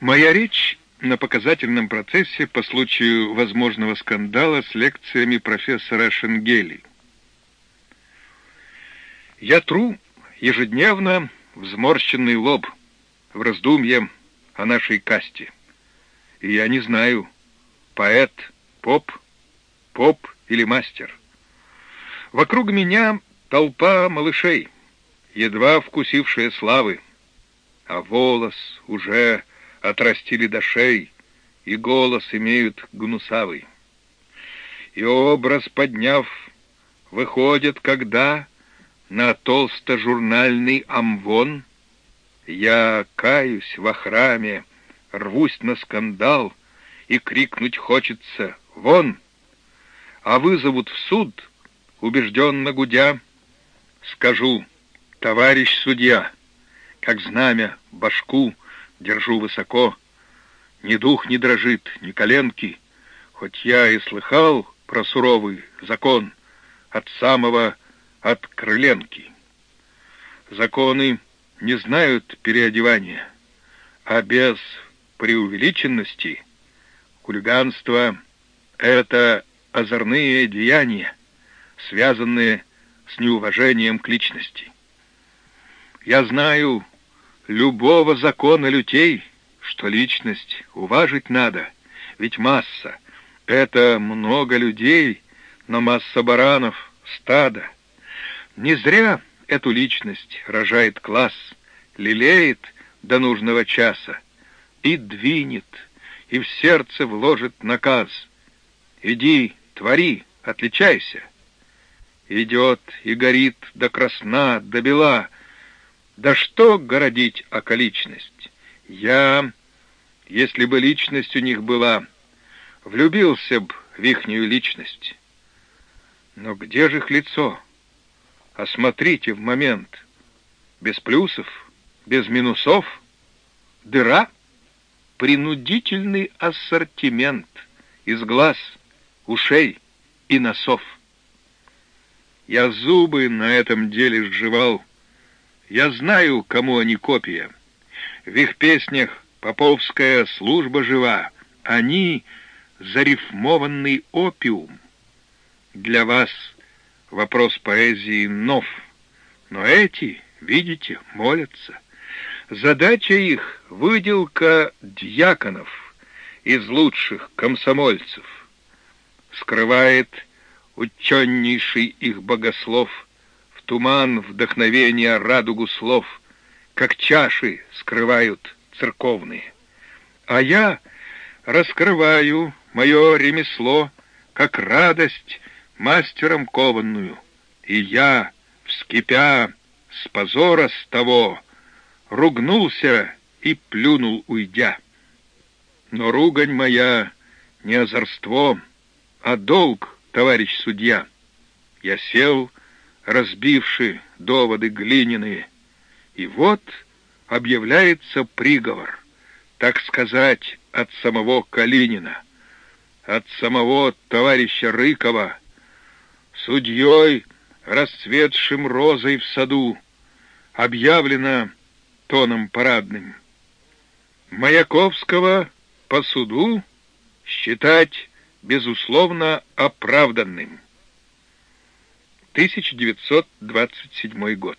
Моя речь на показательном процессе по случаю возможного скандала с лекциями профессора Шенгели. Я тру ежедневно взморщенный лоб в раздумье о нашей касте. И я не знаю, поэт, поп, поп или мастер. Вокруг меня толпа малышей, едва вкусившая славы, а волос уже отрастили до шеи, и голос имеют гнусавый. И образ подняв, выходит, когда на толсто-журнальный амвон я каюсь во храме, рвусь на скандал, и крикнуть хочется «Вон!» А вызовут в суд, убежденно гудя, скажу «Товарищ судья!» Как знамя башку держу высоко, Ни дух не дрожит, ни коленки, Хоть я и слыхал про суровый закон От самого от крыленки. Законы не знают переодевания, А без преувеличенности хулиганство — это озорные деяния, связанные с неуважением к личности. Я знаю любого закона лютей, что личность уважить надо, ведь масса — это много людей, но масса баранов — стадо. Не зря эту личность рожает класс, лелеет до нужного часа и двинет, и в сердце вложит наказ. Иди, твори, отличайся. Идет и горит до красна, до бела, да что городить околичность? Я, если бы личность у них была, влюбился б в ихнюю личность. Но где же их лицо? Осмотрите в момент. Без плюсов, без минусов, дыра, принудительный ассортимент из глаз, ушей и носов. Я зубы на этом деле сживал, я знаю, кому они копия. В их песнях поповская служба жива. Они — зарифмованный опиум. Для вас вопрос поэзии нов. Но эти, видите, молятся. Задача их — выделка дьяконов из лучших комсомольцев. Скрывает ученнейший их богослов — туман вдохновения радугу слов, как чаши скрывают церковные. А я раскрываю мое ремесло, как радость мастером кованную, и я, вскипя с позора с того, ругнулся и плюнул, уйдя. Но ругань моя не озорство, а долг, товарищ судья. Я сел, разбивши доводы глиняные. И вот объявляется приговор, так сказать, от самого Калинина, от самого товарища Рыкова, судьей, расцветшим розой в саду, объявлено тоном парадным. Маяковского по суду считать, безусловно, оправданным. 1927 год.